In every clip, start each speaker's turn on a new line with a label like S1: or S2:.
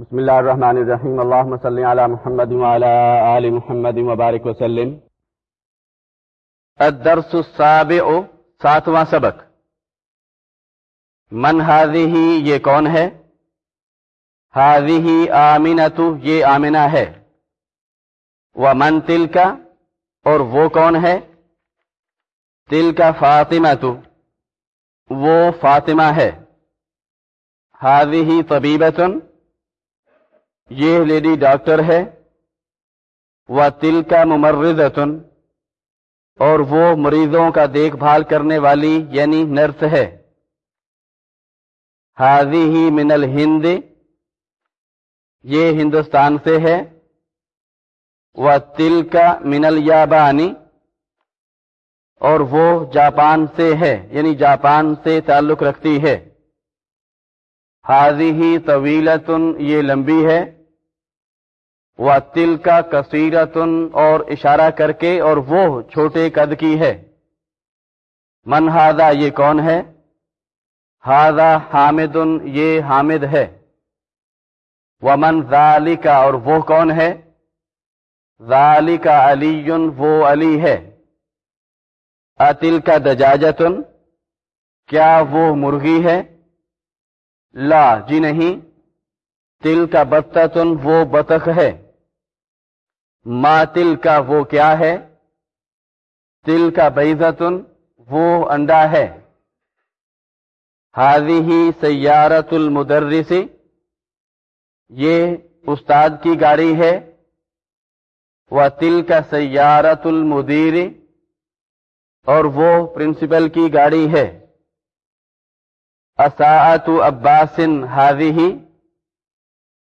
S1: بسم الله الرحمن الرحيم اللهم صل على محمد وعلى آل محمد وبارك وسلم. الدرس السابع، ساتواں سبق. من هذه یہ کون ہے؟ هذه آمنة یہ آمنہ ہے. ومن تلك اور وہ کون ہے؟ تلك فاطمة وہ فاطمہ ہے. هذه طبیبة یہ لیڈی ڈاکٹر ہے۔ وہ تل کا ممرزتن اور وہ مریضوں کا دیکھ بھال کرنے والی یعنی نرس ہے۔ حاضی ہی من الہند یہ ہندوستان سے ہے۔ وہ تل کا من الیابانی اور وہ جاپان سے ہے یعنی جاپان سے تعلق رکھتی ہے۔ حاضی ہی طویلتن، یہ لمبی ہے۔ وہ تل کا کثیرتن اور اشارہ کر کے اور وہ چھوٹے قد کی ہے۔ من ہادا یہ کون ہے؟ ہادا حامد، یہ حامد ہے۔ وہ من ذالی کا اور وہ کون ہے؟ ذالی کا علی وہ علی ہے۔ اتل کا دجاجتن کیا وہ مرغی ہے؟ لا جی نہیں۔ تل کا بتتن وہ بطخ ہے۔ ما تل کا وہ کیا ہے؟ تل کا بیزتن وہ انڈا ہے۔ حاضی ہی سیارت المدرسی یہ استاد کی گاڑی ہے۔ وہ تل کا سیارت المدیر اور وہ پرنسپل کی گاڑی ہے۔ اساعت عباسن حاضی ہی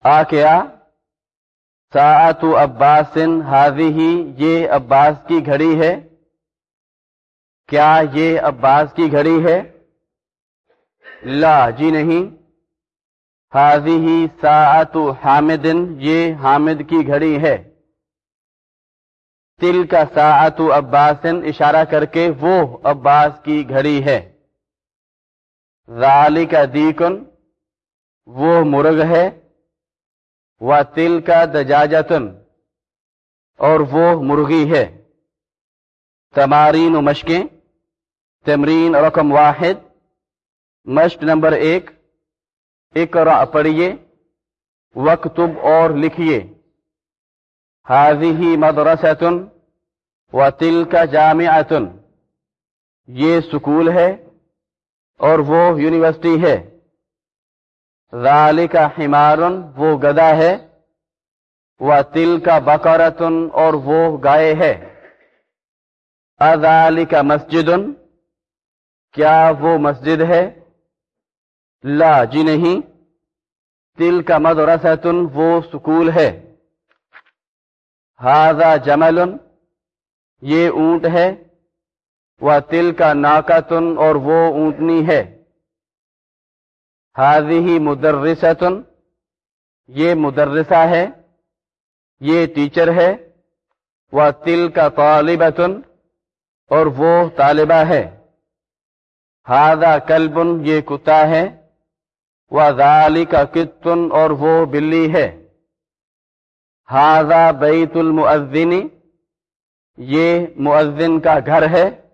S1: آ کیا؟ ساعت عباسن حاضی ہی یہ عباس کی گھڑی ہے؟ کیا یہ عباس کی گھڑی ہے؟ لا جی نہیں۔ حاضی ہی ساعت حامدن یہ حامد کی گھڑی ہے۔ تل کا ساعت عباسن اشارہ کر کے وہ عباس کی گھڑی ہے۔ ذالی کا دیکن، وہ مرغ ہے۔ وہ تل کا دجاجتن، اور وہ مرغی ہے۔ تمارین و مشقیں، تمرین رقم واحد۔ مشق نمبر ایک اقرا پڑھیے وقتب اور لکھیے۔ حاضی ہی مدرسن و تل کا جامعتن یہ سکول ہے اور وہ یونیورسٹی ہے۔ ذالی کا حمارن وہ گدا ہے وہ تل کا بقرتن اور وہ گائے ہے۔ ازالی کا مسجد، کیا وہ مسجد ہے؟ لا جی نہیں۔ تل کا مدرسن وہ سکول ہے۔ ہاضا جمل، یہ اونٹ ہے۔ وہ تل کا ناکتن اور وہ اونٹنی ہے۔ حاضی ہی مدرسن یہ مدرسہ ہے، یہ ٹیچر ہے وہ تل کا طالبتن اور وہ طالبہ ہے۔ ہاضا کلبن یہ کتا ہے۔ وہ ذالی کا کتن اور وہ بلی ہے۔ ہاضا بیت المعزنی یہ معزن کا گھر ہے۔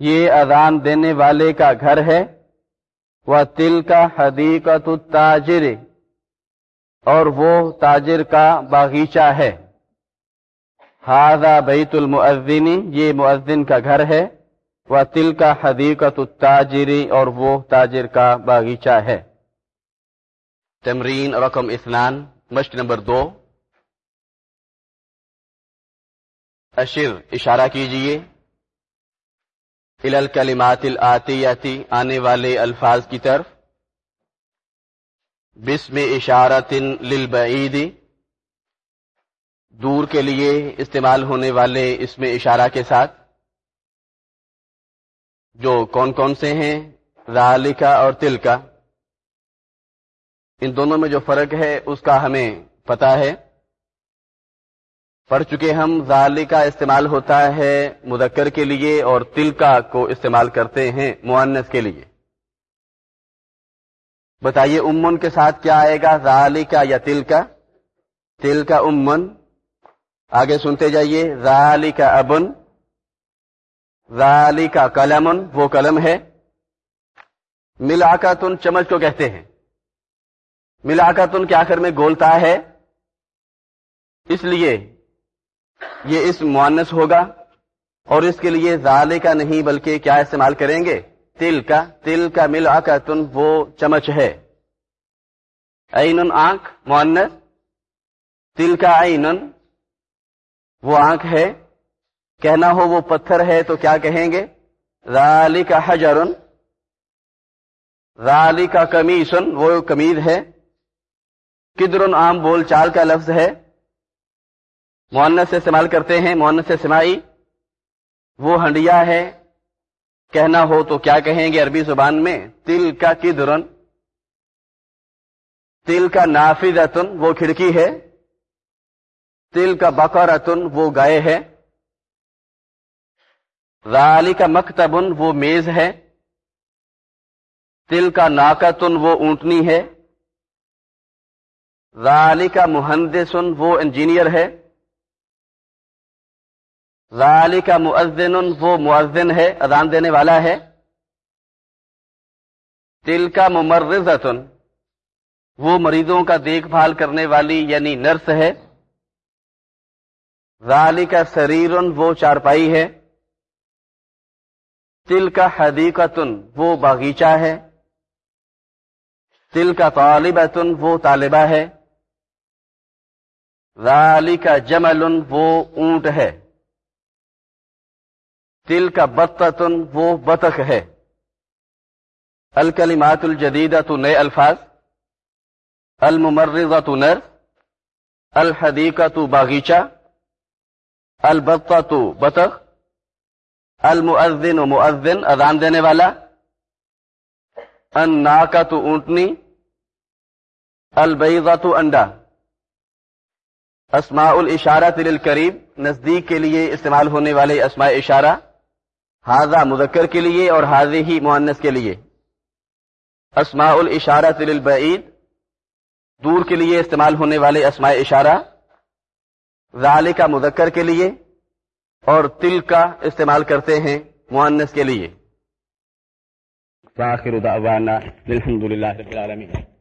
S1: یہ اذان دینے والے کا گھر ہے۔ وہ تل کا حدیقت تاجر اور وہ تاجر کا باغیچہ ہے۔ ہاضا بیت المعزنی یہ معزن کا گھر ہے۔ وہ تل کا حدیقت تاجری اور وہ تاجر کا باغیچہ ہے۔ تمرین رقم اسنان مشق نمبر دو۔ اشر، اشارہ کیجیے۔ الکلمات الآتیاتی آنے والے الفاظ کی طرف۔ بسم اشارت للبعید۔ دور کے لیے استعمال ہونے والے اس میں اشارہ کے ساتھ۔ جو کون کون سے ہیں؟ ذالکا اور تل کا ان دونوں میں جو فرق ہے، اس کا ہمیں پتا ہے۔ پڑھ چکے ہم ظالی کا استعمال ہوتا ہے مذکر کے لیے اور تلکا کو استعمال کرتے ہیں معنس کے لیے۔ بتائیے امن کے ساتھ کیا آئے گا؟ رالی کا یا تل کا تل کا امن۔ آگے سنتے جائیے رالی کا ابن۔ رالی کا کلمن وہ قلم ہے۔ ملا کا تن چمچ کو کہتے ہیں۔ ملا کا تن کے آخر میں گولتا ہے۔ اس لیے یہ اس معنس ہوگا اور اس کے لیے زالے کا نہیں بلکہ کیا استعمال کریں گے؟ تل کا تل کا ملا کا تن وہ چمچ ہے۔ این آنکھ معنس تل کا این وہ آنکھ ہے۔ کہنا ہو وہ پتھر ہے تو کیا کہیں گے؟ رالی کا حجرن۔ رالی کا کمیشن وہ کمید ہے۔ کدر عام بول چال کا لفظ ہے۔ مونس سے استعمال کرتے ہیں مونس سے سمائی وہ ہنڈیا ہے، کہنا ہو تو کیا کہیں گے عربی زبان میں؟ تل کا کدرن۔ تل کا نافذ وہ کھڑکی ہے۔ تل کا بقرتن، وہ گائے ہے۔ رالی کا مکتبن، وہ میز ہے۔ تل کا ناکتن وہ اونٹنی ہے۔ رالی کا مہندسن، وہ انجینئر ہے۔ رالی کا معذن وہ معذن ہے، اذان دینے والا ہے۔ تل کا ممرزتن وہ مریضوں کا دیکھ بھال کرنے والی یعنی نرس ہے۔ رالی کا سریرن، وہ چارپائی ہے۔ تل کا حدیقتن، وہ باغیچہ ہے۔ تل کا طالبتن، وہ طالبہ ہے۔ رالی کا جمل وہ اونٹ ہے۔ تل کا بتن وہ بطخ ہے۔ الکلیمات الجدیدہ تو نئے الفاظ۔ الممرزہ تو نر۔ الحدیقہ تو باغیچہ۔ البتہ تو بطخ۔ المعذن و معذن اذان دینے والا۔ ان کا تو اونٹنی۔ البیضہ تو انڈا۔ اسماء الاشارہ تل قریب نزدیک کے لیے استعمال ہونے والے اسماء اشارہ۔ حاضہ مذکر کے لیے اور حاضی ہی معنس کے لیے۔ اسماء الاشارہ تل دور کے لیے استعمال ہونے والے اسماء اشارہ ذال کا مذکر کے لیے اور تل کا استعمال کرتے ہیں معنس کے لیے۔
S2: دعوانا الحمد للہ رب العالمین۔